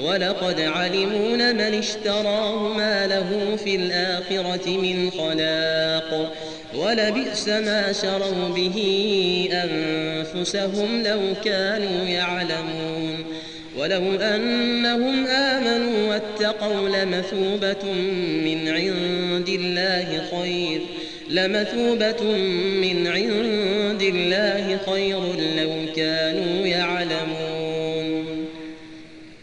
ولقد علموا من اشتراه ما له في الآخرة من خلاق ولبئس ما شروا به أنفسهم لو كانوا يعلمون ولو أنهم آمنوا واتقوا لمثوبة من عند الله خير لمثوبة من عند الله خير لو كانوا